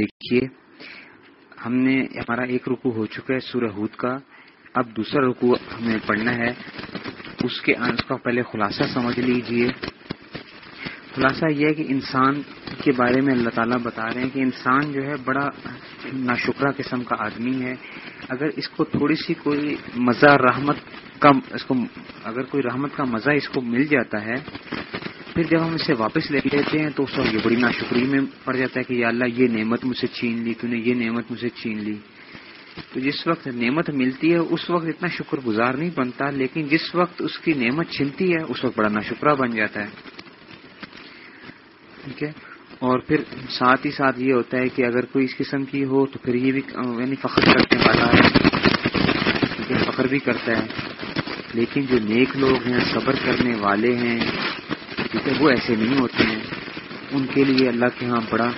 دیکھیے، ہم نے ہمارا ایک رکو ہو چکا ہے سورہ ہود کا۔ اب دوسرا رکو ہمیں پڑھنا ہے۔ اس کے اس کا پہلے خلاصہ سمجھ لیجیے۔ خلاصہ یہ ہے کہ انسان کے بارے میں اللہ تعالیٰ بتا رہے ہیں کہ انسان جو ہے بڑا ناشکرہ قسم کا آدمی ہے۔ اگر اس کو تھوڑی سی کوئی مزہ، رحمت کا، اس کو، اگر کوئی رحمت کا مزہ اس کو مل جاتا ہے پھر جب ہم اسے واپس لے لیتے ہیں تو اس وقت یہ بڑی ناشکری میں پڑ جاتا ہے کہ یا اللہ یہ نعمت مجھ سے چھین لی، تو نے یہ نعمت مجھ سے چھین لی۔ تو جس وقت نعمت ملتی ہے، اس وقت اتنا شکر گزار نہیں بنتا، لیکن جس وقت اس کی نعمت چھنتی ہے، اس وقت بڑا ناشکرہ بن جاتا ہے۔ ٹھیک ہے؟ اور پھر ساتھ ہی ساتھ یہ ہوتا ہے کہ اگر کوئی اس قسم کی ہو تو پھر یہ بھی یعنی فخر کرنے والا ہے؟ فخر بھی کرتا ہے۔ لیکن جو نیک لوگ ہیں، صبر کرنے والے ہیں ٹھیک ہے وہ ایسے نہیں ہوتے ہیں، ان کے لیے اللہ کے ہاں بڑا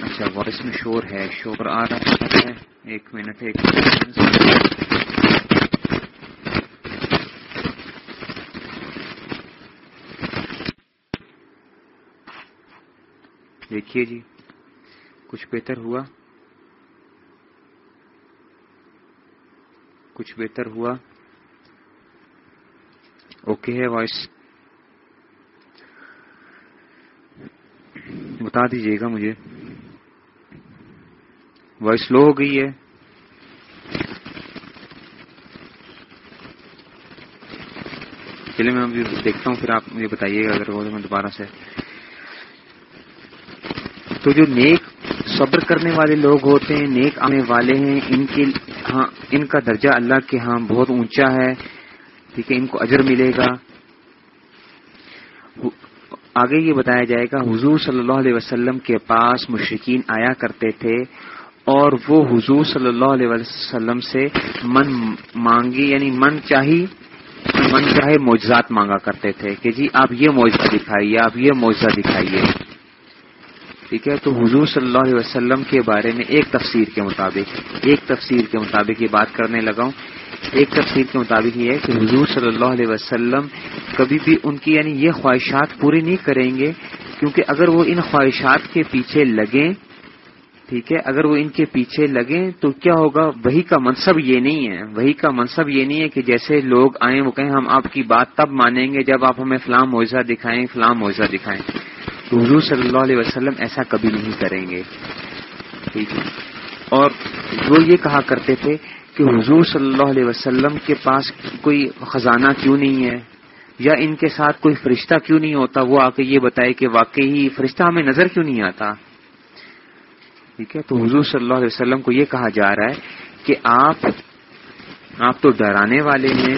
اچھا وائس میں شور ہے، شور آ رہا ہے۔ ایک منٹ، ایک دیکھیے جی کچھ بہتر ہوا۔ کچھ بہتر ہوا۔ اوکے ہے، وائس۔ بتا دیجیے گا مجھے۔ وائس لو ہو گئی ہے۔ چلیے میں ابھی دیکھتا ہوں، پھر آپ مجھے بتائیے گا اگر وہ میں دوبارہ سے۔ تو جو نیک صبر کرنے والے لوگ ہوتے ہیں، نیک آنے والے ہیں، ان کے ہاں ان کا درجہ اللہ کے ہاں بہت اونچا ہے۔ ٹھیک ہے، ان کو اجر ملے گا۔ آگے یہ بتایا جائے گا، حضور صلی اللہ علیہ وسلم کے پاس مشرقین آیا کرتے تھے اور وہ حضور صلی اللہ علیہ وسلم سے من مانگی یعنی من چاہی، من چاہے معجزات مانگا کرتے تھے کہ جی آپ یہ معجزہ دکھائیے، آپ یہ معجزہ دکھائیے۔ ٹھیک ہے، تو حضور صلی اللہ علیہ وسلم کے بارے میں ایک تفسیر کے مطابق، ایک تفسیر کے مطابق یہ بات کرنے لگا ہوں۔ ایک تفسیر کے مطابق یہ ہے کہ حضور صلی اللہ علیہ وسلم کبھی بھی ان کی یعنی یہ خواہشات پوری نہیں کریں گے، کیونکہ اگر وہ ان خواہشات کے پیچھے لگیں، ٹھیک ہے، اگر وہ ان کے پیچھے لگیں تو کیا ہوگا؟ وہی کا منصب یہ نہیں ہے، وہی کا منصب یہ نہیں ہے کہ جیسے لوگ آئیں، وہ کہیں ہم آپ کی بات تب مانیں گے جب آپ ہمیں فلاں معاوضہ دکھائیں، فلاں معاوضہ دکھائیں۔ تو حضور صلی اللہ علیہ وسلم ایسا کبھی نہیں کریں گے۔ ٹھیک ہے۔ اور وہ یہ کہا کرتے تھے کہ حضور صلی اللہ علیہ وسلم کے پاس کوئی خزانہ کیوں نہیں ہے؟ یا ان کے ساتھ کوئی فرشتہ کیوں نہیں ہوتا؟ وہ آ کے یہ بتائے کہ واقعی فرشتہ ہمیں نظر کیوں نہیں آتا؟ ٹھیک ہے، تو حضور صلی اللہ علیہ وسلم کو یہ کہا جا رہا ہے کہ آپ آپ تو ڈرانے والے ہیں،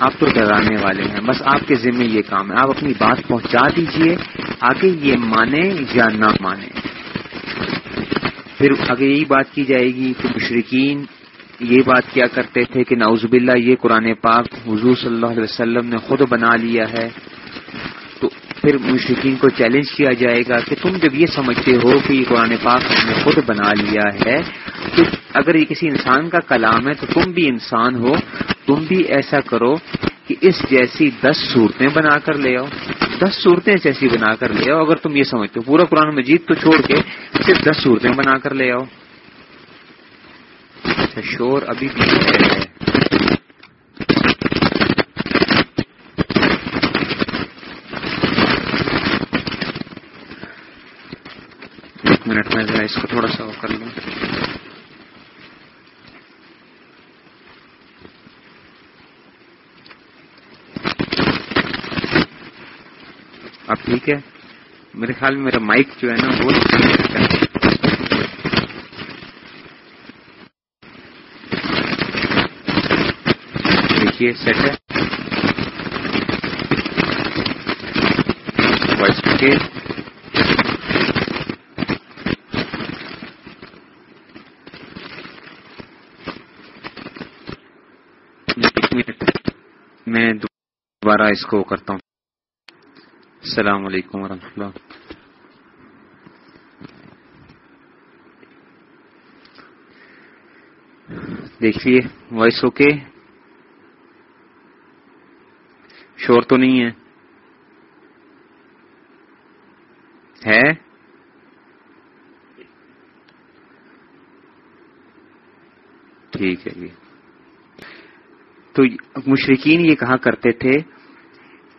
آپ تو ڈرانے والے ہیں، بس آپ کے ذمہ یہ کام ہے، آپ اپنی بات پہنچا دیجیے، آگے یہ مانے یا نہ مانے۔ پھر آگے یہی بات کی جائے گی کہ مشرقین یہ بات کیا کرتے تھے کہ نعوذ باللہ یہ قرآن پاک حضور صلی اللہ علیہ وسلم نے خود بنا لیا ہے، تو پھر مشرقین کو چیلنج کیا جائے گا کہ تم جب یہ سمجھتے ہو کہ یہ قرآن پاک ہم نے خود بنا لیا ہے، تو اگر یہ کسی انسان کا کلام ہے تو تم بھی انسان ہو، تم بھی ایسا کرو کہ اس جیسی دس صورتیں بنا کر لے آؤ۔ دس صورتیں جیسی بنا کر لے آؤ، اگر تم یہ سمجھتے ہو، پورا قرآن مجید تو چھوڑ کے صرف دس صورتیں بنا کر لے آؤ۔ اچھا، شور ابھی بھی ہے۔ ایک منٹ میں ذرا اس کو تھوڑا سا وہ کر لوں۔ اب ٹھیک ہے۔ میرے خیال میں میرا مائک جو ہے نا وہ دیکھیے سیٹ ہے۔ وائس کے میں دوبارہ اس کو کرتا ہوں۔ السلام علیکم ورحمۃ اللہ۔ دیکھیے وائس اوکے شور تو نہیں ہے۔ ہے؟ ٹھیک ہے جی۔ تو مشرقین یہ کہا کرتے تھے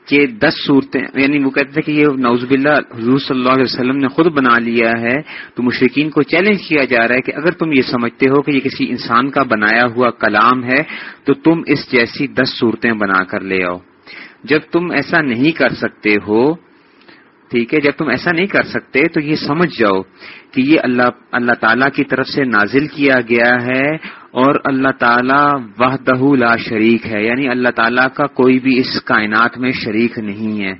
کہ دس صورتیں یعنی وہ کہتے تھے کہ یہ نوز باللہ حضور صلی اللہ علیہ وسلم نے خود بنا لیا ہے، تو مشرقین کو چیلنج کیا جا رہا ہے کہ اگر تم یہ سمجھتے ہو کہ یہ کسی انسان کا بنایا ہوا کلام ہے، تو تم اس جیسی دس صورتیں بنا کر لے آؤ۔ جب تم ایسا نہیں کر سکتے ہو، ٹھیک ہے، جب تم ایسا نہیں کر سکتے تو یہ سمجھ جاؤ کہ یہ اللہ اللہ تعالی کی طرف سے نازل کیا گیا ہے اور اللہ تعالی وحدہ لا شریک ہے یعنی اللہ تعالیٰ کا کوئی بھی اس کائنات میں شریک نہیں ہے۔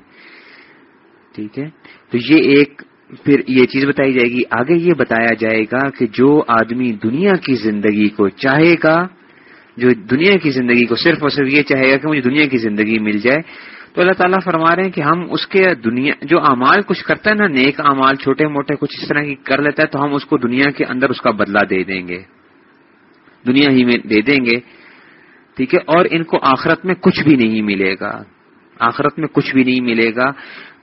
ٹھیک ہے؟ تو یہ ایک، پھر یہ چیز بتائی جائے گی۔ آگے یہ بتایا جائے گا کہ جو آدمی دنیا کی زندگی کو چاہے گا جو دنیا کی زندگی کو صرف اور صرف یہ چاہے گا کہ مجھے دنیا کی زندگی مل جائے، تو اللہ تعالیٰ فرما رہے ہیں کہ ہم اس کے دنیا، جو امال کچھ کرتا ہے نا، نیک امال چھوٹے موٹے کچھ اس طرح کی کر لیتا ہے، تو ہم اس کو دنیا کے اندر اس کا بدلہ دے دیں گے۔ دنیا ہی میں دے دیں گے۔ ٹھیک ہے؟ اور ان کو آخرت میں کچھ بھی نہیں ملے گا۔ آخرت میں کچھ بھی نہیں ملے گا۔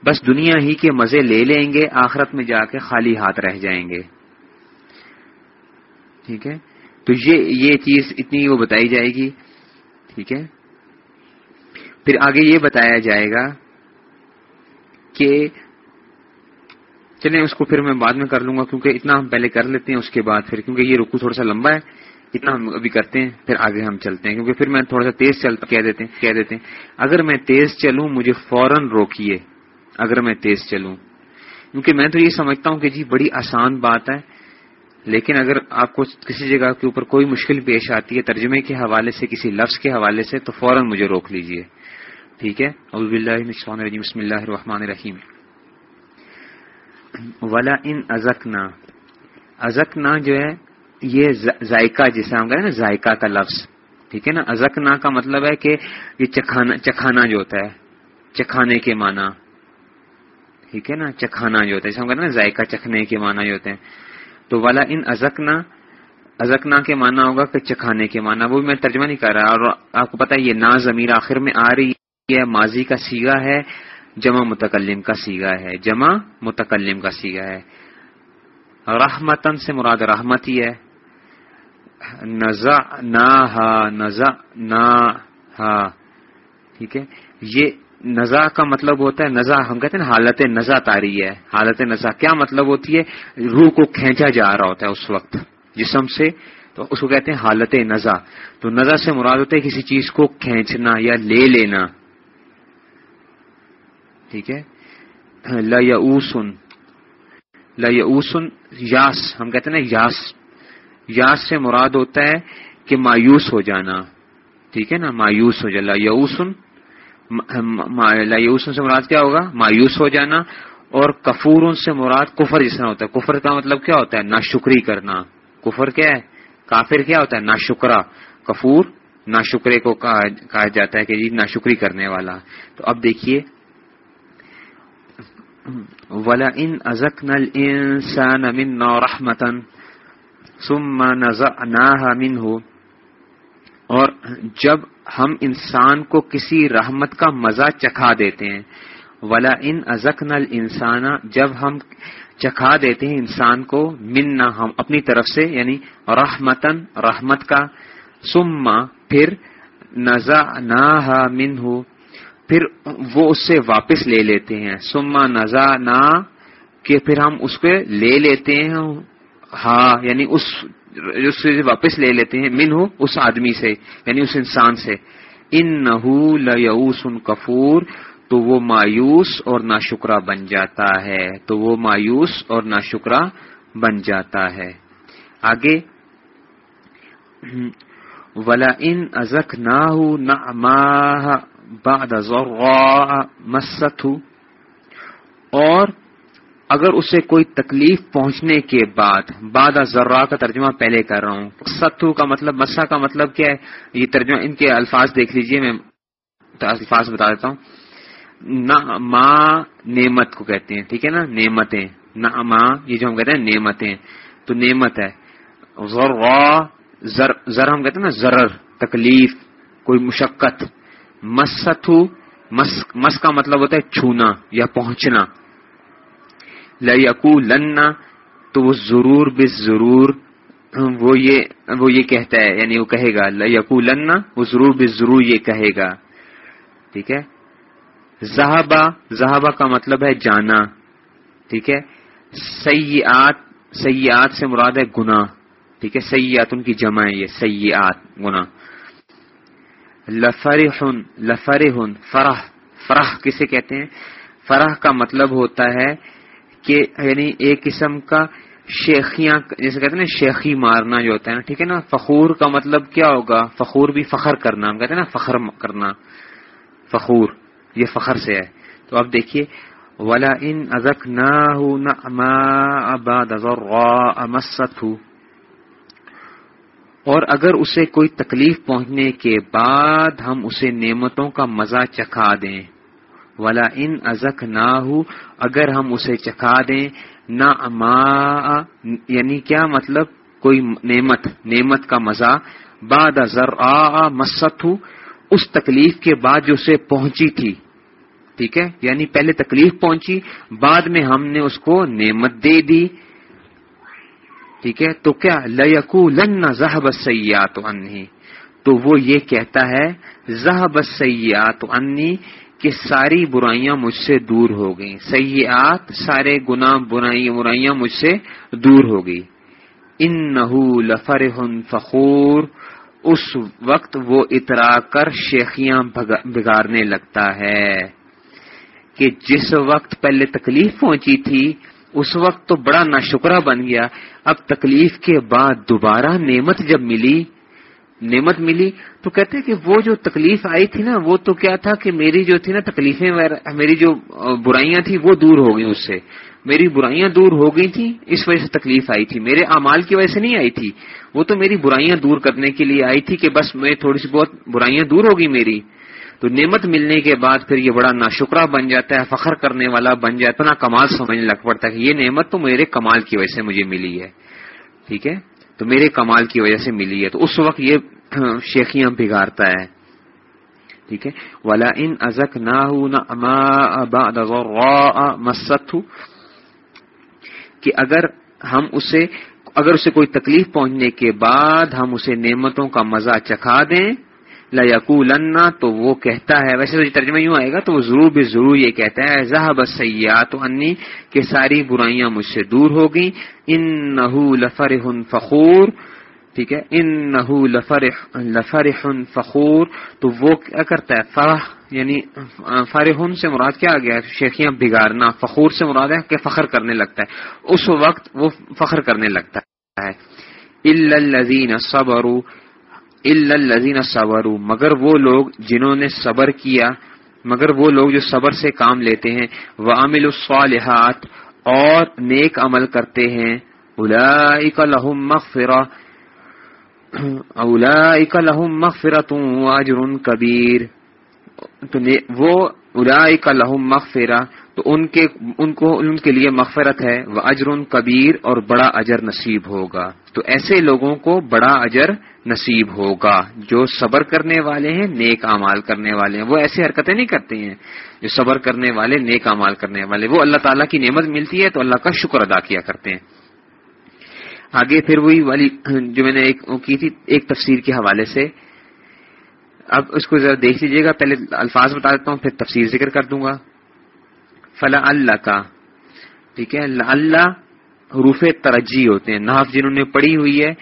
بس دنیا ہی کے مزے لے لیں گے، آخرت میں جا کے خالی ہاتھ رہ جائیں گے۔ ٹھیک ہے؟ تو یہ یہ چیز اتنی وہ بتائی جائے گی، ٹھیک ہے؟ پھر آگے یہ بتایا جائے گا کہ چلیں اس کو پھر میں بعد میں کر لوں گا کیونکہ اتنا ہم پہلے کر لیتے ہیں، اس کے بعد پھر، کیونکہ یہ رکو تھوڑا سا لمبا ہے، اتنا ہم ابھی کرتے ہیں، پھر آگے ہم چلتے ہیں، کیونکہ پھر میں تھوڑا سا تیز چلتا کہہ دیتے ہیں، کہہ دیتے ہیں۔ اگر میں تیز چلوں، مجھے فوراً روکیے، اگر میں تیز چلوں۔ کیونکہ میں تو یہ سمجھتا ہوں کہ جی بڑی آسان بات ہے لیکن اگر آپ کو کسی جگہ کے اوپر کوئی مشکل پیش آتی ہے ترجمے کے حوالے سے، کسی لفظ کے حوالے سے، تو فوراً مجھے روک لیجیے۔ ٹھیک ہے؟ بسم اللہ الرحمن الرحیم۔ ولا ان ازکنا ازکنا جو ہے، یہ ذائقہ جسے ہم کہیں نا، ذائقہ کا لفظ۔ ٹھیک ہے نا؟ ازکنا کا مطلب ہے کہ یہ چکھانا چکھانا جو ہوتا ہے، چکھانے کے معنی۔ ٹھیک ہے نا؟ چکھانا جو ہوتا ہے، جسے ہم کہتے ہیں نا، ذائقہ چکھنے کے معنی جو ہوتے ہیں۔ تو والا ان ازکنا ازکنا کے معنی ہوگا کہ چکھانے کے معنی، وہ بھی میں ترجمہ نہیں کر رہا اور آپ کو پتا ہے یہ نا ضمیر آخر میں آ رہی ہے، ماضی کا سیگا ہے، جمع متکلم کا سیگا ہے، جمع متکلم کا سیگا ہے۔ رحمتن سے مراد رحمت ہی ہے۔ نزا نہ نزا نہ ٹھیک ہے؟ یہ نزا کا مطلب ہوتا ہے نزا ہم کہتے ہیں حالت نزا تاری ہے۔ حالت نزا کیا مطلب ہوتی ہے؟ روح کو کھینچا جا رہا ہوتا ہے اس وقت، جسم سے۔ تو اس کو کہتے ہیں حالت نزا تو نزا سے مراد ہوتا ہے کسی چیز کو کھینچنا یا لے لینا۔ ٹھیک ہے؟ لسن لسن یاس، ہم کہتے ہیں نا یاس۔ یاس سے مراد ہوتا ہے کہ مایوس ہو جانا۔ ٹھیک ہے نا؟ مایوس ہو جانا۔ یوسن یوسن سے مراد کیا ہوگا؟ مایوس ہو جانا اور کفور سے مراد کفر جس طرح ہوتا ہے۔ کفر کا مطلب کیا ہوتا ہے؟ نا شکری کرنا۔ کفر کیا ہے؟ کافر کیا ہوتا ہے؟ نا شکرا کفور نا شکرے کو کہا جاتا ہے کہ جی نا شکری کرنے والا۔ تو اب دیکھیے۔ ولا ان ازک نل انسان امن رحمتن سم نہ اور جب ہم انسان کو کسی رحمت کا مزہ چکھا دیتے ہیں۔ ولا ان ازک نل انسان جب ہم چکھا دیتے ہیں انسان کو من نہ ہم اپنی طرف سے یعنی رحمتن رحمت کا۔ سما پھر نزا نہ من ہو پھر وہ اس سے واپس لے لیتے ہیں۔ سما نزا نہ کہ پھر ہم اس کو لے لیتے ہیں۔ ہاں یعنی اس سے واپس لے لیتے ہیں من ہو اس آدمی سے یعنی اس انسان سے۔ ان نہ کفور، تو وہ مایوس اور نا شکرا بن جاتا ہے۔ تو وہ مایوس اور نا شکرا بن جاتا ہے۔ آگے۔ ولا ان ازک نہ بعد مست اور اگر اسے کوئی تکلیف پہنچنے کے بعد بعد ذرا کا ترجمہ پہلے کر رہا ہوں۔ ستو کا مطلب مسا کا مطلب کیا ہے؟ یہ ترجمہ ان کے الفاظ دیکھ لیجیے، میں الفاظ بتا دیتا ہوں۔ نہ ماں نعمت کو کہتے ہیں، ٹھیک ہے نا؟ نعمتیں۔ نہ ماں یہ جو ہم کہتے ہیں، نعمتیں۔ تو نعمت ہے۔ ذر ہم کہتے ہیں نا، ضرر، تکلیف، کوئی مشقت۔ مستو مس مس کا مطلب ہوتا ہے چھونا یا پہنچنا۔ لنا تو وہ ضرور بس ضرور، وہ یہ وہ یہ کہتا ہے یعنی وہ کہے گا یقول وہ ضرور بے ضرور یہ کہے گا۔ ٹھیک ہے؟ زہابا زہابا کا مطلب ہے جانا۔ ٹھیک ہے؟ سیاحت سیاحت سے مراد ہے گنا ٹھیک ہے؟ سیاحت ان کی جمع ہے یہ سیاحت گنا لفر لفر فرح۔ فرح کسے کہتے ہیں؟ فرح کا مطلب ہوتا ہے کہ یعنی ایک قسم کا شیخیاں، جیسے کہتے ہیں نا، شیخی مارنا جو ہوتا ہے نا، ٹھیک ہے نا؟ فخور کا مطلب کیا ہوگا؟ فخور بھی فخر کرنا، ہم کہتے ہیں نا، فخر کرنا۔ فخور، یہ فخر سے ہے۔ تو اب دیکھیے، ولا ان ازک نہ اور اگر اسے کوئی تکلیف پہنچنے کے بعد ہم اسے نعمتوں کا مزہ چکھا دیں۔ ولا ان ازک نہ اگر ہم اسے چکھا دیں، نہ یعنی کیا مطلب؟ کوئی نعمت نعمت کا مزہ۔ بعد ازر مست اس تکلیف کے بعد جو اسے پہنچی تھی۔ ٹھیک ہے؟ یعنی پہلے تکلیف پہنچی، بعد میں ہم نے اس کو نعمت دے دی۔ ٹھیک ہے؟ تو کیا؟ لکو لن زہب سیات انی تو وہ یہ کہتا ہے زہب سیات انی کہ ساری برائیاں مجھ سے دور ہو گئیں۔ سیاحت سارے گنا برائیاں برائیاں مجھ سے دور ہو گئی۔ ان نہ فخور۔ اس وقت وہ اترا کر شیخیاں بگاڑنے لگتا ہے۔ کہ جس وقت پہلے تکلیف پہنچی تھی، اس وقت تو بڑا ناشکرہ بن گیا۔ اب تکلیف کے بعد دوبارہ نعمت جب ملی نعمت ملی تو کہتے کہ وہ جو تکلیف آئی تھی نا، وہ تو کیا تھا کہ میری جو تھی نا تکلیفیں میری جو برائیاں تھیں وہ دور ہو گئی اس سے۔ میری برائیاں دور ہو گئی تھی اس وجہ سے تکلیف آئی تھی۔ میرے اعمال کی وجہ سے نہیں آئی تھی، وہ تو میری برائیاں دور کرنے کے لیے آئی تھی کہ بس میں تھوڑی سی بہت برائیاں دور ہوگی میری۔ تو نعمت ملنے کے بعد پھر یہ بڑا ناشکرہ بن جاتا ہے، فخر کرنے والا بن جاتا ہے نا کمال سمجھنے لگ پڑتا ہے کہ یہ نعمت تو میرے کمال کی وجہ سے مجھے ملی ہے۔ ٹھیک ہے؟ تو میرے کمال کی وجہ سے ملی ہے۔ تو اس وقت یہ شیخیاں بگاڑتا ہے۔ ٹھیک ہے؟ ولا ان ازک نہ مست کہ اگر ہم اسے، اگر اسے کوئی تکلیف پہنچنے کے بعد ہم اسے نعمتوں کا مزہ چکھا دیں لا تو وہ کہتا ہے، ویسے تو ترجمہ یوں آئے گا، تو وہ ضرور بھی ضرور یہ کہتا ہے ذہب سیات انی کہ ساری برائیاں مجھ سے دور ہو گئی ان لفر فخور، ٹھیک ہے ان لفرح فخور، تو وہ کیا کرتا ہے، فرح یعنی فارحن سے مراد کیا آ گیا شیخیاں بگاڑنا، فخور سے مراد ہے کہ فخر کرنے لگتا ہے، اس وقت وہ فخر کرنے لگتا ہے۔ الزین صبر الزین صبر مگر وہ لوگ جنہوں نے صبر کیا، مگر وہ لوگ جو صبر سے کام لیتے ہیں وہ عامل الصالحات، اور نیک عمل کرتے ہیں۔ لهم مغفرہ اولئک لهم مغفرت و اجر کبیر۔ تو وہ اولئک لهم مغفرہ تو ان کے ان کو ان کے لیے مغفرت ہے وہ اجر کبیر اور بڑا اجر نصیب ہوگا۔ تو ایسے لوگوں کو بڑا اجر نصیب ہوگا جو صبر کرنے والے ہیں، نیک امال کرنے والے ہیں۔ وہ ایسی حرکتیں نہیں کرتے ہیں جو صبر کرنے والے، نیک امال کرنے والے۔ وہ اللہ تعالیٰ کی نعمت ملتی ہے تو اللہ کا شکر ادا کیا کرتے ہیں۔ آگے پھر وہی والی جو میں نے ایک کی تھی ایک تفسیر کے حوالے سے۔ اب اس کو ذرا دیکھ لیجیے گا۔ پہلے الفاظ بتا دیتا ہوں، پھر تفسیر ذکر کر دوں گا۔ فلا اللہ کا ٹھیک ہے؟ اللہ حروف ترجی ہوتے ہیں۔ ناف جنہوں نے پڑھی ہوئی ہے،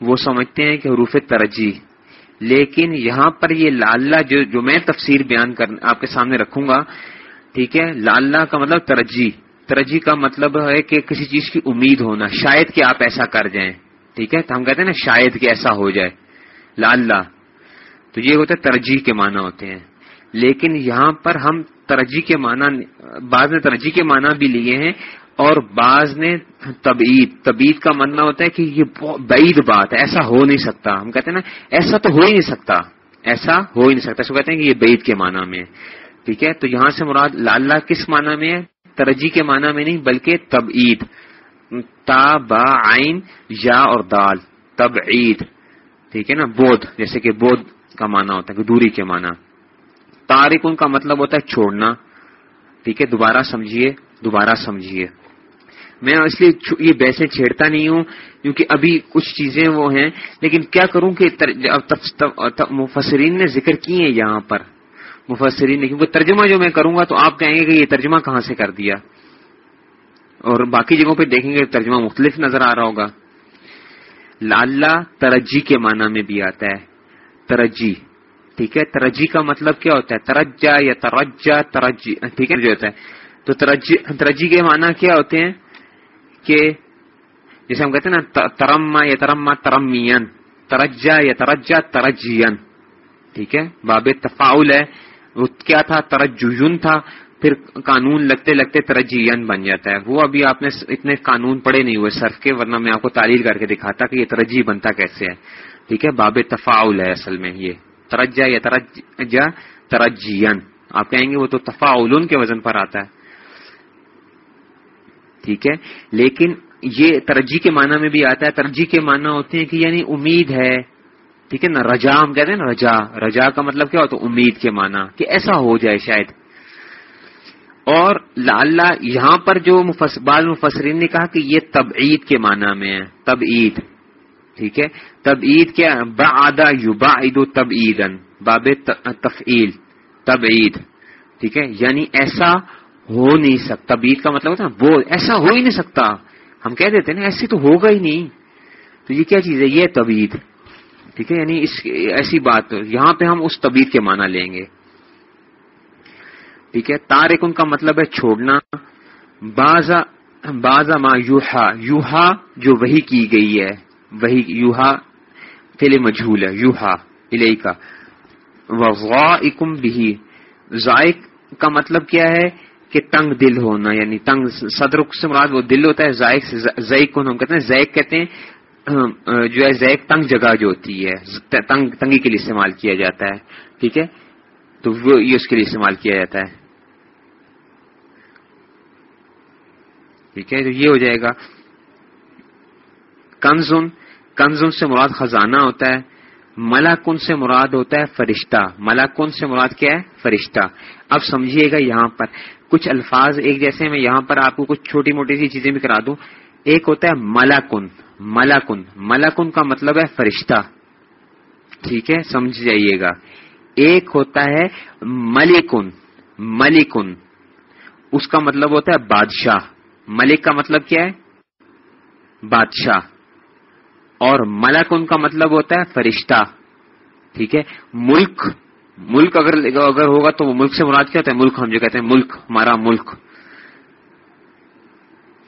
وہ سمجھتے ہیں کہ حروف ترجی۔ لیکن یہاں پر یہ لاللہ جو جو میں تفسیر بیان کر آپ کے سامنے رکھوں گا، ٹھیک ہے؟ لاللہ کا مطلب ترجی۔ ترجی کا مطلب ہے کہ کسی چیز کی امید ہونا۔ شاید کہ آپ ایسا کر جائیں۔ ٹھیک ہے؟ تو ہم کہتے ہیں نا، شاید کہ ایسا ہو جائے۔ لا تو یہ ہوتا ہے ترجیح کے معنی ہوتے ہیں۔ لیکن یہاں پر ہم ترجیح کے معنی بعض نے ترجیح کے معنی بھی لیے ہیں اور بعض نے تبعید تبعید کا ماننا ہوتا ہے کہ یہ بعید بات ہے، ایسا ہو نہیں سکتا۔ ہم کہتے ہیں نا، ایسا تو ہو ہی نہیں سکتا۔ ایسا ہو ہی نہیں سکتا۔ اس کو کہتے ہیں کہ یہ بعید کے معنی میں ٹھیک ہے؟ تو یہاں سے مراد لال کس معنی میں ہے؟ ترجی کے معنی میں نہیں، بلکہ تبعید۔ تا، با، عین، یا اور دال۔ تب عید ٹھیک ہے نا؟ بودھ، جیسے کہ بودھ کا معنی ہوتا ہے، کہ دوری کے معنی۔ تارک ان کا مطلب ہوتا ہے چھوڑنا۔ ٹھیک ہے، دوبارہ سمجھیے دوبارہ سمجھیے۔ میں اس لیے یہ بحثیں چھیڑتا نہیں ہوں، کیونکہ ابھی کچھ چیزیں وہ ہیں۔ لیکن کیا کروں کہ مفسرین نے ذکر کی ہیں یہاں پر۔ مفسرین نے، کیونکہ ترجمہ جو میں کروں گا تو آپ کہیں گے کہ یہ ترجمہ کہاں سے کر دیا۔ اور باقی جگہوں پہ دیکھیں گے، ترجمہ مختلف نظر آ رہا ہوگا۔ لاللہ ترجی کے معنی میں بھی آتا ہے۔ ترجی۔ ٹھیک ہے؟ ترجی کا مطلب کیا ہوتا ہے؟ ترجا یا ترجا، ترجی، ٹھیک ہے؟ جو ہوتا ہے۔ تو ترجی کے معنی کیا ہوتے ہیں؟ کہ جیسے ہم کہتے ہیں نا ترما یا ترما ترمین ترجا یا ترجا ترجین ٹھیک ہے؟ باب تفاول ہے۔ وہ کیا تھا؟ ترجن تھا۔ پھر قانون لگتے لگتے ترجین بن جاتا ہے۔ وہ ابھی آپ نے اتنے قانون پڑے نہیں ہوئے سرف کے، ورنہ میں آپ کو تعلیم کر کے دکھاتا کہ یہ ترجیح بنتا کیسے ہے۔ ٹھیک ہے؟ باب تفاول ہے اصل میں یہ۔ ترجا یا ترجا ترجین آپ کہیں گے وہ تو تفاول کے وزن پر آتا ہے۔ ٹھیک ہے؟ لیکن یہ ترجیح کے معنی میں بھی آتا ہے۔ ترجیح کے معنی ہوتے ہیں کہ یعنی امید ہے۔ ٹھیک ہے؟ نا رجا، ہم کہتے ہیں نا رجا۔ رجا کا مطلب کیا ہوتا ہے؟ امید کے معنی۔ کہ ایسا ہو جائے شاید۔ اور لاللہ یہاں پر جو بعض مفسرین نے کہا کہ یہ تبعید کے معنی میں ہے۔ تبعید۔ ٹھیک ہے؟ تبعید کیا؟ با یو با عید و تب باب تفعیل. تبعید. ٹھیک ہے؟ یعنی ایسا ہو نہیں سکتا. تبعید کا مطلب ہوتا ہے وہ ایسا ہو ہی نہیں سکتا. ہم کہہ دیتے نا ایسے تو ہوگا ہی نہیں. تو یہ کیا چیز ہے؟ یہ تبعید. ٹھیک ہے؟ یعنی اس ایسی بات، یہاں پہ ہم اس طبیعت کے معنی لیں گے. ٹھیک ہے؟ تارک ان کا مطلب ہے چھوڑنا. بازا بازا ما یوہا یوہا جو وہی کی گئی ہے. وہی یوہا فیل مجھول ہے، یوہا الہی کا وغائکم بھی ذائق کا مطلب کیا ہے کہ تنگ دل ہونا یعنی تنگ صدر سے مراد وہ دل ہوتا ہے ذائق سے ذائق کو ہم کہتے ہیں ذائق کہتے ہیں جو ہے زیک تنگ جگہ جو ہوتی ہے تنگ، تنگی کے لیے استعمال کیا جاتا ہے، ٹھیک ہے؟ تو وہ یہ اس کے لیے استعمال کیا جاتا ہے۔ ٹھیک ہے؟ تو یہ ہو جائے گا۔ کنزن کنزن سے مراد خزانہ ہوتا ہے ملاکن سے مراد ہوتا ہے فرشتہ۔ ملاکن سے مراد کیا ہے؟ فرشتہ۔ اب سمجھیے گا یہاں پر۔ کچھ الفاظ ایک جیسے میں یہاں پر آپ کو کچھ چھوٹی موٹی سی چیزیں بھی کرا دوں۔ ایک ہوتا ہے ملاکن ملاکن۔ ملاکن کا مطلب ہے فرشتہ۔ ٹھیک ہے، سمجھ جائیے گا۔ ایک ہوتا ہے ملکن ملکن اس کا مطلب ہوتا ہے بادشاہ۔ ملک کا مطلب کیا ہے؟ بادشاہ۔ اور ملکن کا مطلب ہوتا ہے فرشتہ، ٹھیک ہے؟ ملک ملک اگر اگر ہوگا تو وہ ملک سے مراد کیا ہوتا ہے؟ ملک، ہم جو کہتے ہیں ملک، ہمارا ملک،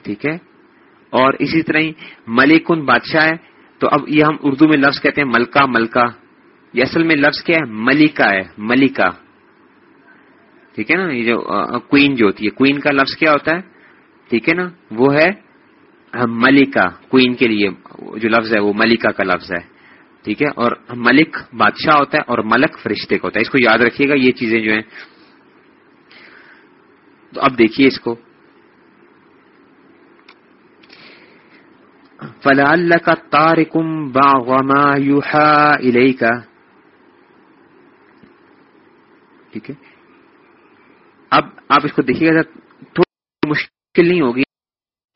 ٹھیک ہے؟ اور اسی طرح ہی ملکن بادشاہ ہے، تو اب یہ ہم اردو میں لفظ کہتے ہیں ملکہ ملکہ۔ یہ اصل میں لفظ کیا ہے؟ ملکہ ہے، ملکہ۔ ٹھیک ہے نا؟ یہ جو کوئین جو ہوتی ہے کوئین کا لفظ کیا ہوتا ہے؟ ٹھیک ہے نا؟ وہ ہے ملکہ کوئین کے لیے جو لفظ ہے وہ ملکہ کا لفظ ہے، ٹھیک ہے؟ اور ملک بادشاہ ہوتا ہے اور ملک فرشتے کا ہوتا ہے۔ اس کو یاد رکھیے گا، یہ چیزیں جو ہیں۔ تو اب دیکھیے اس کو۔ فلعلك تارك بعض ما يوحى اليك ٹھیک ہے؟ اب آپ اس کو دیکھیے گا تھوڑی مشکل نہیں ہوگی۔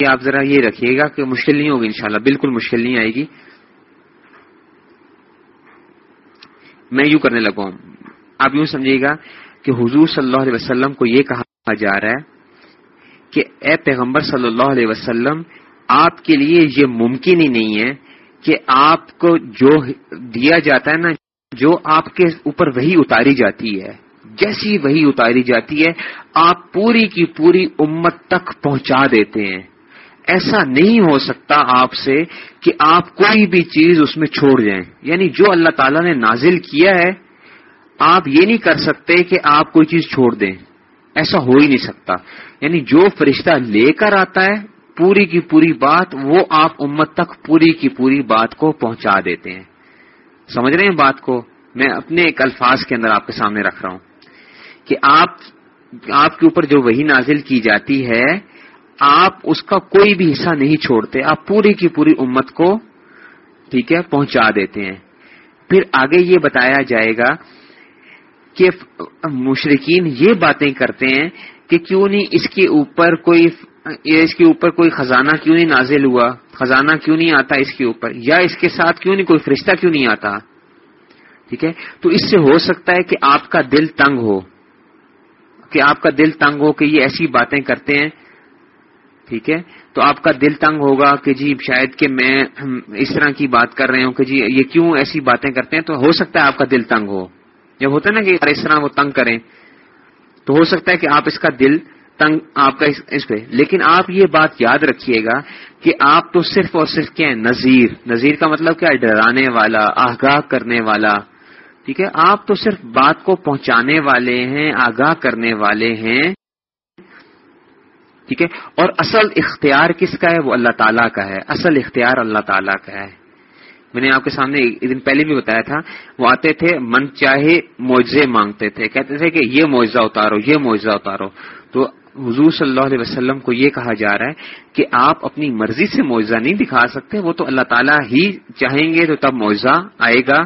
آپ ذرا یہ رکھیے گا کہ مشکل نہیں ہوگی انشاءاللہ، بالکل مشکل نہیں آئے گی۔ میں یوں کرنے لگا ہوں۔ آپ یوں سمجھیے گا کہ حضور صلی اللہ علیہ وسلم کو یہ کہا جا رہا ہے کہ اے پیغمبر صلی اللہ علیہ وسلم، آپ کے لیے یہ ممکن ہی نہیں ہے کہ آپ کو جو دیا جاتا ہے نا، جو آپ کے اوپر وہی اتاری جاتی ہے، جیسی وہی اتاری جاتی ہے، آپ پوری کی پوری امت تک پہنچا دیتے ہیں۔ ایسا نہیں ہو سکتا آپ سے کہ آپ کوئی بھی چیز اس میں چھوڑ جائیں۔ یعنی جو اللہ تعالیٰ نے نازل کیا ہے، آپ یہ نہیں کر سکتے کہ آپ کوئی چیز چھوڑ دیں۔ ایسا ہو ہی نہیں سکتا۔ یعنی جو فرشتہ لے کر آتا ہے، پوری کی پوری بات، وہ آپ امت تک پوری کی پوری بات کو پہنچا دیتے ہیں۔ سمجھ رہے ہیں بات کو؟ میں اپنے ایک الفاظ کے اندر آپ کے سامنے رکھ رہا ہوں کہ آپ آپ کے اوپر جو وہی نازل کی جاتی ہے آپ اس کا کوئی بھی حصہ نہیں چھوڑتے، آپ پوری کی پوری امت کو، ٹھیک ہے، پہنچا دیتے ہیں۔ پھر آگے یہ بتایا جائے گا کہ مشرقین یہ باتیں کرتے ہیں کہ کیوں نہیں اس کے اوپر کوئی اس کے اوپر کوئی خزانہ کیوں نہیں نازل ہوا؟ خزانہ کیوں نہیں آتا اس کے اوپر؟ یا اس کے ساتھ کیوں نہیں کوئی فرشتہ کیوں نہیں آتا؟ ٹھیک ہے؟ تو اس سے ہو سکتا ہے کہ آپ کا دل تنگ ہو، کہ آپ کا دل تنگ ہو کہ یہ ایسی باتیں کرتے ہیں ٹھیک ہے؟ تو آپ کا دل تنگ ہوگا کہ جی شاید کہ میں اس طرح کی بات کر رہے ہوں کہ جی یہ کیوں ایسی باتیں کرتے ہیں؟ تو ہو سکتا ہے آپ کا دل تنگ ہو۔ جب ہوتا ہے نا کہ اس طرح وہ تنگ کریں، تو ہو سکتا ہے کہ آپ اس کا دل تنگ، آپ کا اس پہ۔ لیکن آپ یہ بات یاد رکھیے گا کہ آپ تو صرف اور صرف کیا ہے نذیر۔ نذیر کا مطلب کیا ہے؟ ڈرانے والا، آگاہ کرنے والا۔ ٹھیک ہے؟ آپ تو صرف بات کو پہنچانے والے ہیں، آگاہ کرنے والے ہیں۔ ٹھیک ہے؟ اور اصل اختیار کس کا ہے؟ وہ اللہ تعالیٰ کا ہے۔ اصل اختیار اللہ تعالیٰ کا ہے۔ میں نے آپ کے سامنے ایک دن پہلے بھی بتایا تھا، وہ آتے تھے، من چاہے معجزے مانگتے تھے۔ کہتے تھے کہ یہ معجزہ اتارو، یہ معجزہ اتارو۔ تو حضور صلی اللہ علیہ وسلم کو یہ کہا جا رہا ہے کہ آپ اپنی مرضی سے معجزہ نہیں دکھا سکتے، وہ تو اللہ تعالیٰ ہی چاہیں گے تو تب معجزہ آئے گا۔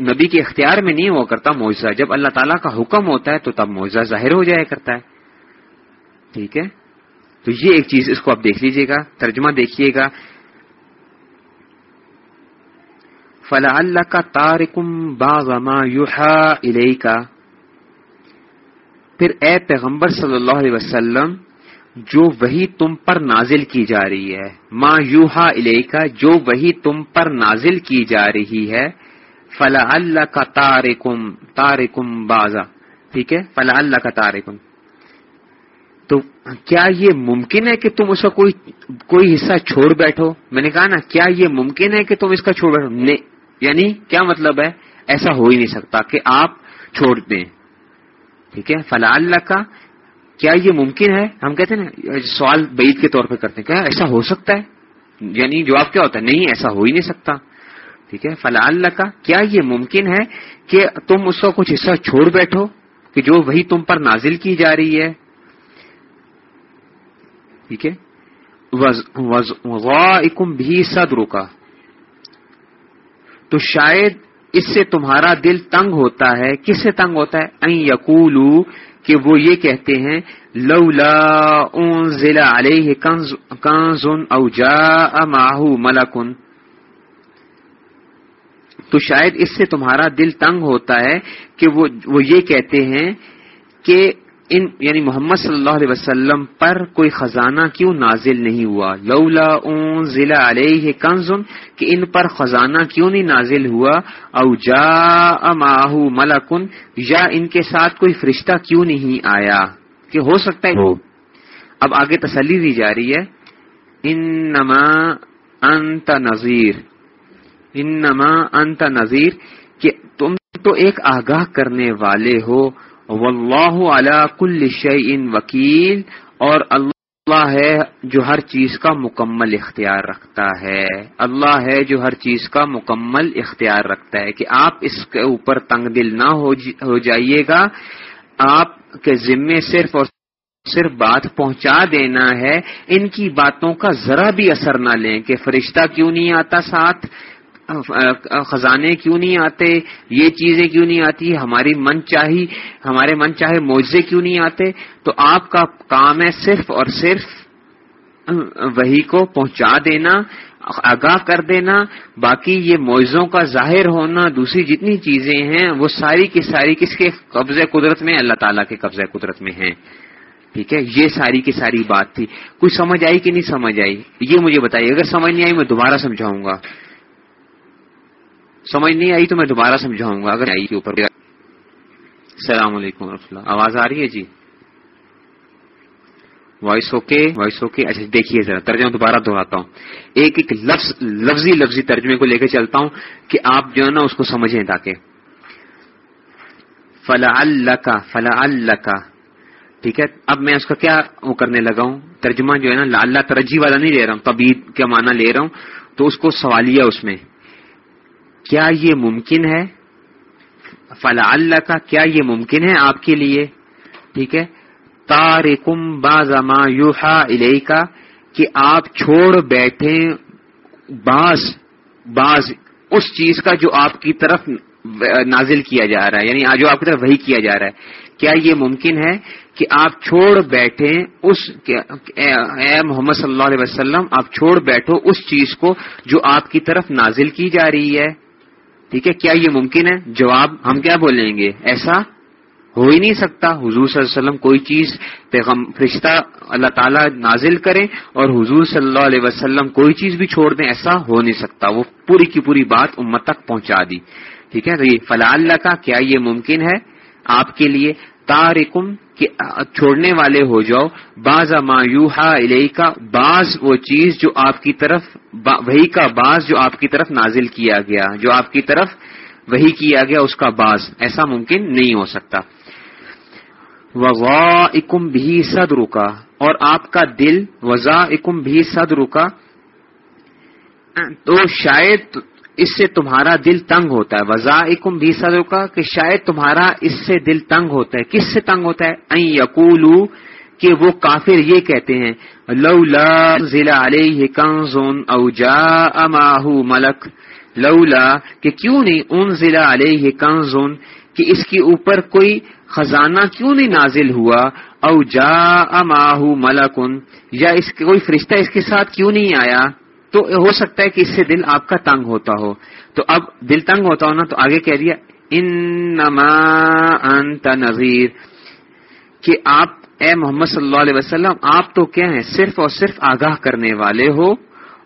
نبی کے اختیار میں نہیں ہوا کرتا معجزہ۔ جب اللہ تعالیٰ کا حکم ہوتا ہے تو تب معجزہ ظاہر ہو جایا کرتا ہے۔ ٹھیک ہے؟ تو یہ ایک چیز اس کو آپ دیکھ لیجیے گا، ترجمہ دیکھیے گا۔ فلا اللہ کا تارکم باغما یوہا کا پھر اے پیغمبر صلی اللہ علیہ وسلم، جو وہی تم پر نازل کی جا رہی ہے۔ ما یوہا کا جو وہی تم پر نازل کی جا رہی ہے۔ فلا اللہ کا تارکم تارکم بازا ٹھیک ہے؟ فلا اللہ کا تارکم تو کیا یہ ممکن ہے کہ تم اس کا کوئی کوئی حصہ چھوڑ بیٹھو؟ میں نے کہا نا، کیا یہ ممکن ہے کہ تم اس کا چھوڑ بیٹھو؟ یعنی کیا مطلب ہے؟ ایسا ہو ہی نہیں سکتا کہ آپ چھوڑ دیں۔ ٹھیک ہے؟ فلاح اللہ کا کیا یہ ممکن ہے؟ ہم کہتے ہیں نا، سوال بعید کے طور پہ کرتے ہیں۔ کیا ایسا ہو سکتا ہے؟ یعنی جواب کیا ہوتا ہے؟ نہیں، ایسا ہو ہی نہیں سکتا۔ ٹھیک ہے؟ فلاح اللہ کا کیا یہ ممکن ہے کہ تم اس کا کچھ حصہ چھوڑ بیٹھو؟ کہ جو وہی تم پر نازل کی جا رہی ہے۔ ٹھیک ہے؟ بھی صدر کا۔ تو شاید اس سے تمہارا دل تنگ ہوتا ہے۔ کس سے تنگ ہوتا ہے؟ این یقولو کہ وہ یہ کہتے ہیں لولا انزل علیہ کنز او جاء معه ملکن تو شاید اس سے تمہارا دل تنگ ہوتا ہے کہ وہ, وہ یہ کہتے ہیں کہ ان یعنی محمد صلی اللہ علیہ وسلم پر کوئی خزانہ کیوں نازل نہیں ہوا؟ لولا اون ضلع علیہ کنزن کہ ان پر خزانہ کیوں نہیں نازل ہوا؟ او جا ماہو ملکن یا ان کے ساتھ کوئی فرشتہ کیوں نہیں آیا؟ کہ ہو سکتا ہے اب آگے تسلی دی جا رہی ہے۔ ان نما انت نذیر۔ ان نما انت نذیر کہ تم تو ایک آگاہ کرنے والے ہو۔ واللہ علی کل شیء وکیل اور اللہ ہے جو ہر چیز کا مکمل اختیار رکھتا ہے۔ اللہ ہے جو ہر چیز کا مکمل اختیار رکھتا ہے کہ آپ اس کے اوپر تنگ دل نہ ہو جی- جائیے گا۔ آپ کے ذمے صرف اور صرف بات پہنچا دینا ہے۔ ان کی باتوں کا ذرا بھی اثر نہ لیں کہ فرشتہ کیوں نہیں آتا ساتھ؟ خزانے کیوں نہیں آتے؟ یہ چیزیں کیوں نہیں آتی؟ ہماری من چاہی ہمارے من چاہے معجزے کیوں نہیں آتے؟ تو آپ کا کام ہے صرف اور صرف وہی کو پہنچا دینا، آگاہ کر دینا، باقی یہ معجزوں کا ظاہر ہونا، دوسری جتنی چیزیں ہیں، وہ ساری کی ساری کس کے قبضے قدرت میں؟ اللہ تعالیٰ کے قبضے قدرت میں ہیں۔ ٹھیک ہے؟ یہ ساری کی ساری بات تھی۔ کچھ سمجھ آئی کہ نہیں سمجھ آئی؟ یہ مجھے بتائیے، اگر سمجھ نہیں آئی میں دوبارہ سمجھاؤں گا۔ سمجھ نہیں آئی تو میں دوبارہ سمجھاؤں گا، اگر آئی کے اوپر۔ السلام علیکم و اللہ۔ آواز آ رہی ہے جی؟ وائس اوکے وائس اوکے اچھا دیکھیے ذرا، ترجمہ دوبارہ دہراتا ہوں۔ ایک ایک لفظ، لفظی لفظی ترجمے کو لے کے چلتا ہوں کہ آپ جو ہے نا اس کو سمجھیں تاکہ۔ فلا اللہ کا فلا اللہ کا ٹھیک ہے؟ اب میں اس کا کیا وہ کرنے لگا ہوں؟ ترجمہ جو ہے نا اللہ ترجیح والا نہیں لے رہا ہوں طبیعت کا معنی لے رہا ہوں۔ تو اس کو سوالیہ اس میں۔ کیا یہ ممکن ہے؟ فلا اللہ کا کیا یہ ممکن ہے آپ کے لیے؟ ٹھیک ہے۔ تارکم بازما یوہا علیہ کا کہ آپ چھوڑ بیٹھے باز باز اس چیز کا جو آپ کی طرف نازل کیا جا رہا ہے یعنی جو آپ کی طرف وہی کیا جا رہا ہے۔ کیا یہ ممکن ہے کہ آپ چھوڑ بیٹھے اس اے محمد صلی اللہ علیہ وسلم، آپ چھوڑ بیٹھو اس چیز کو جو آپ کی طرف نازل کی جا رہی ہے؟ ٹھیک ہے، کیا یہ ممکن ہے؟ جواب ہم کیا بولیں گے؟ ایسا ہو ہی نہیں سکتا۔ حضور صلی اللہ علیہ وسلم کوئی چیز پیغم، فرشتہ اللہ تعالیٰ نازل کرے اور حضور صلی اللہ علیہ وسلم کوئی چیز بھی چھوڑ دیں، ایسا ہو نہیں سکتا۔ وہ پوری کی پوری بات امت تک پہنچا دی۔ ٹھیک ہے، تو یہ فلاح اللہ کا کیا یہ ممکن ہے؟ آپ کے لیے تارکم کہ چھوڑنے والے ہو جاؤ باز مایوہا علیہ کا بعض وہ چیز جو آپ کی طرف وہی کا بعض جو آپ کی طرف نازل کیا گیا، جو آپ کی طرف وہی کیا گیا، اس کا بعض، ایسا ممکن نہیں ہو سکتا۔ وضا اکم بھی سد رکا اور آپ کا دل وضا اکم بھی سد رکا تو شاید اس سے تمہارا دل تنگ ہوتا ہے۔ وضا اکم بھی سد رکا کہ شاید تمہارا اس سے دل تنگ ہوتا ہے۔ کس سے تنگ ہوتا ہے؟ یقول کہ وہ کافر یہ کہتے ہیں۔ لولا ضلع علیہ کنزون او جا اماہ ملک، لولا کہ کیوں نہیں ان ضلع علیہ کنزون کہ اس کے اوپر کوئی خزانہ کیوں نہیں نازل ہوا؟ او جا اماہ ملکن یا اس کوئی فرشتہ اس کے ساتھ کیوں نہیں آیا؟ تو ہو سکتا ہے کہ اس سے دل آپ کا تنگ ہوتا ہو۔ تو اب دل تنگ ہوتا ہو نا تو آگے کہہ دیا، انما انت نذیر کہ آپ، اے محمد صلی اللہ علیہ وسلم، آپ تو کیا ہیں؟ صرف اور صرف آگاہ کرنے والے ہو۔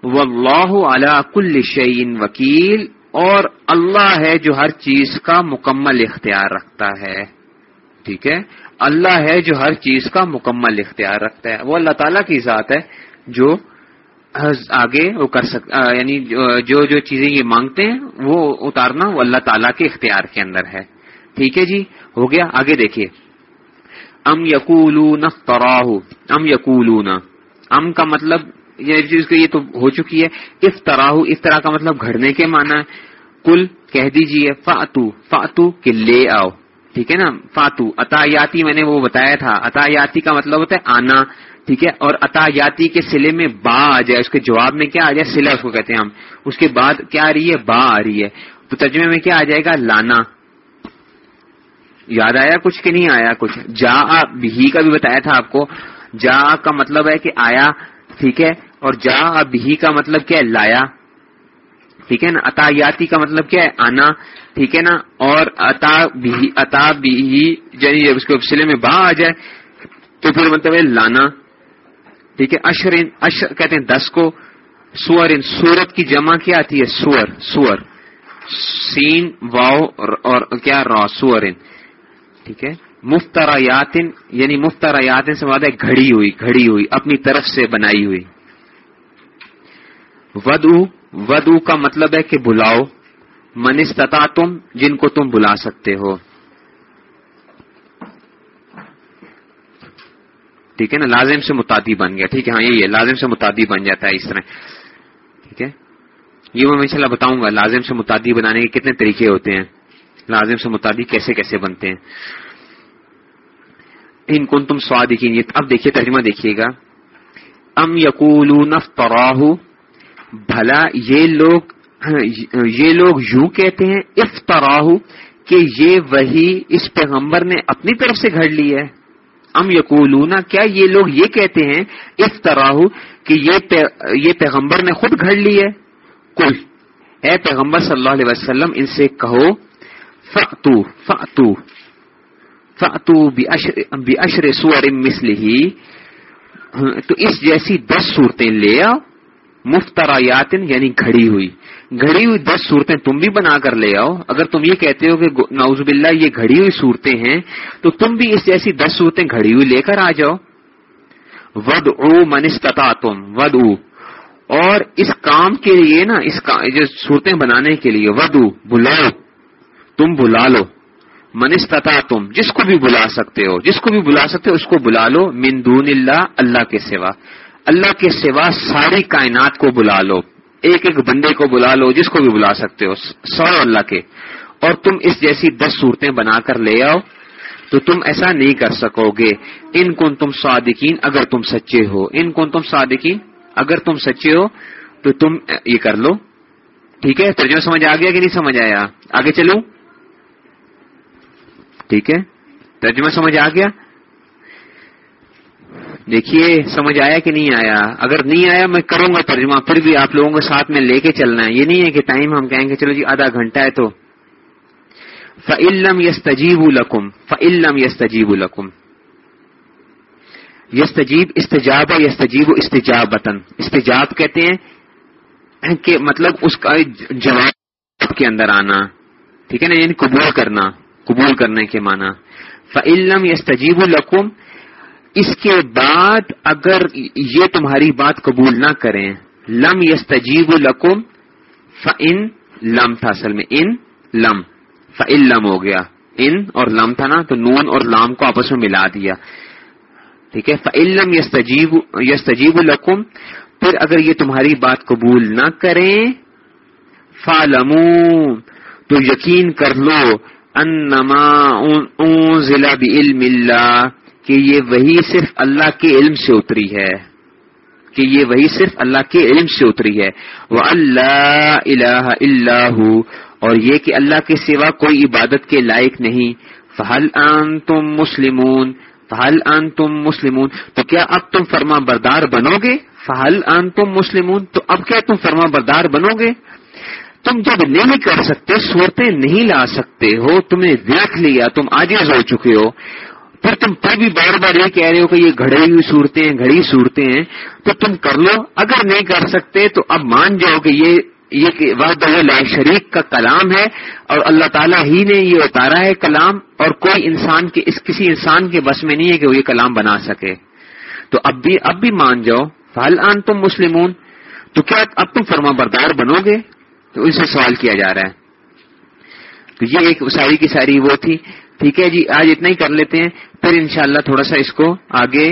واللہ علی کل شعین وکیل۔ اور اللہ ہے جو ہر چیز کا مکمل اختیار رکھتا ہے۔ ٹھیک ہے؟ اللہ ہے جو ہر چیز کا مکمل اختیار رکھتا ہے۔ وہ اللہ تعالیٰ کی ذات ہے جو آگے وہ کر سک یعنی جو جو چیزیں یہ مانگتے ہیں، وہ اتارنا، وہ اللہ تعالیٰ کے اختیار کے اندر ہے۔ ٹھیک ہے جی؟ ہو گیا؟ آگے دیکھیے۔ ام یقول ام یقول ام کا مطلب یہ تو ہو چکی ہے۔ اس طرح اس طرح کا مطلب گھڑنے کے معنی کل کہہ دیجیے فاتو فاتو کہ لے آؤ۔ ٹھیک ہے نا؟ فاتو اتایاتی میں نے وہ بتایا تھا۔ اتایاتی کا مطلب ہوتا ہے آنا۔ ٹھیک ہے؟ اور اتایاتی کے سلے میں با آ جائے، اس کے جواب میں کیا آ جائے؟ سلا اس کو کہتے ہیں ہم۔ اس کے بعد کیا آ رہی ہے؟ با آ رہی ہے۔ تو ترجمے میں کیا آ جائے گا؟ لانا۔ یاد آیا کچھ کہ نہیں آیا کچھ؟ جا بھی کا بھی بتایا تھا آپ کو۔ جا کا مطلب ہے کہ آیا، ٹھیک ہے؟ اور جا بھی کا مطلب کیا ہے؟ لایا۔ ٹھیک ہے نا؟ اتایاتی کا مطلب کیا ہے؟ آنا۔ ٹھیک ہے نا؟ اور اتا بھی اتا بھی یعنی اس کے سلے میں با آ جائے، تو پھر مطلب ہے لانا۔ ٹھیک ہے اشر اشر کہتے ہیں دس کو سور ان سورت کی جمع کیا آتی ہے؟ سور سور۔ سین، واؤ اور کیا؟ را سور ان ٹھیک ہے؟ مفترا یاتن یعنی مفترا یاتن سے ہے گھڑی ہوئی گھڑی ہوئی، اپنی طرف سے بنائی ہوئی۔ ودو ودو کا مطلب ہے کہ بلاؤ۔ منستتا تم جن کو تم بلا سکتے ہو۔ ٹھیک ہے نا، لازم سے متعدی بن گیا۔ ٹھیک ہے ہاں یہی ہے، لازم سے متعدی بن جاتا ہے اس طرح۔ ٹھیک ہے؟ یہ میں انشاء بتاؤں گا، لازم سے متعدی بنانے کے کتنے طریقے ہوتے ہیں۔ لازم سے متعدی کیسے کیسے بنتے ہیں۔ ان کون تم سواد اب دیکھیے، ترجمہ دیکھیے گا۔ ام یقول بھلا یہ لوگ ہاں، یہ لوگ یوں کہتے ہیں افطراہ کہ یہ وہی اس پیغمبر نے اپنی طرف سے گھڑ لی ہے۔ ام یقولون، کیا یہ لوگ یہ کہتے ہیں افطراہ کہ یہ پیغمبر نے خود گھڑ لی ہے؟ کل اے پیغمبر صلی اللہ علیہ وسلم، ان سے کہو فاتو فاتو فاتو اشر سور مسلح تو اس جیسی دس صورتیں لے آؤ۔ مفترایات یعنی گھڑی ہوئی۔ گھڑی ہوئی دس صورتیں تم بھی بنا کر لے آؤ۔ اگر تم یہ کہتے ہو کہ نوز باللہ یہ گھڑی ہوئی صورتیں ہیں، تو تم بھی اس جیسی دس صورتیں گھڑی ہوئی لے کر آ جاؤ۔ ود او منستتا تم ود او اور اس کام کے لیے نا، اس جو صورتیں بنانے کے لیے ودو بلاؤ۔ تم بلا لو۔ منستتا تم جس کو بھی بلا سکتے ہو، جس کو بھی بلا سکتے ہو، اس کو بلا لو۔ من دون اللہ اللہ کے سوا۔ اللہ کے سوا ساری کائنات کو بلا لو، ایک ایک بندے کو بلا لو، جس کو بھی بلا سکتے ہو سو اللہ کے۔ اور تم اس جیسی دس صورتیں بنا کر لے آؤ، تو تم ایسا نہیں کر سکو گے۔ ان کن تم صادقین اگر تم سچے ہو۔ ان کن تم صادقین اگر تم سچے ہو، تو تم یہ کر لو۔ ٹھیک ہے؟ ترجمہ سمجھ آ گیا کہ نہیں سمجھ آیا؟ آگے چلو۔ ٹھیک ہے؟ ترجمہ سمجھ آ گیا؟ دیکھیے، سمجھ آیا کہ نہیں آیا؟ اگر نہیں آیا، میں کروں گا ترجمہ، پھر بھی آپ لوگوں کے ساتھ میں لے کے چلنا ہے۔ یہ نہیں ہے کہ ٹائم ہم کہیں گے، چلو جی آدھا گھنٹہ ہے تو۔ فعلم یس تجیب القم فعلم یس تجیب القم یس تجیب استجاب یس تجیب استجاب وطن استجاب کہتے ہیں کہ مطلب اس کا جواب کے اندر آنا۔ ٹھیک ہے نا؟ یعنی قبول کرنا، قبول کرنے کے معنی۔ فعلم یس تجیب القم اس کے بعد اگر یہ تمہاری بات قبول نہ کریں، لم یس تجیب القم فن لم تھا اصل میں، ان لم فعل لم ہو گیا۔ ان اور لم تھا نا، تو نون اور لام کو آپس میں ملا دیا۔ ٹھیک ہے؟ فعلم یس تجیب یس تجیب القم پھر اگر یہ تمہاری بات قبول نہ کریں فالم تو یقین کر لو انما ضلع علم اللہ کہ یہ وہی صرف اللہ کے علم سے اتری ہے، کہ یہ وہی صرف اللہ کے علم سے اتری ہے۔ وہ اللہ الہ اللہ اور یہ کہ اللہ کے سوا کوئی عبادت کے لائق نہیں۔ فہل ان تم مسلمون فہل ان تم مسلمون۔ تو کیا اب تم فرما بردار بنو گے فہل ان تم مسلمون، تو اب کیا تم فرما بردار بنو گے تم جب نہیں کر سکتے، صورتیں نہیں لا سکتے ہو، تمہیں دیکھ لیا، تم آجز ہو چکے ہو۔ پھر تم پھر بھی بار بار یہ کہہ رہے ہو کہ یہ گھڑے ہوئی صورتیں ہیں، گھڑی صورتیں ہیں، تو تم کر لو۔ اگر نہیں کر سکتے تو اب مان جاؤ کہ یہ یہ وحد لا شریک کا کلام ہے اور اللہ تعالیٰ ہی نے یہ اتارا ہے کلام اور کوئی انسان کے، اس کسی انسان کے بس میں نہیں ہے کہ وہ یہ کلام بنا سکے۔ تو اب بھی اب بھی مان جاؤ۔ فل آن تم مسلمون؟ تو کیا اب تم فرما بردار بنو گے؟ تو ان سے سوال کیا جا رہا ہے۔ تو یہ ایک ساری کی ساری وہ تھی۔ ٹھیک ہے جی آج اتنا ہی کر لیتے ہیں، پھر انشاءاللہ تھوڑا سا اس کو آگے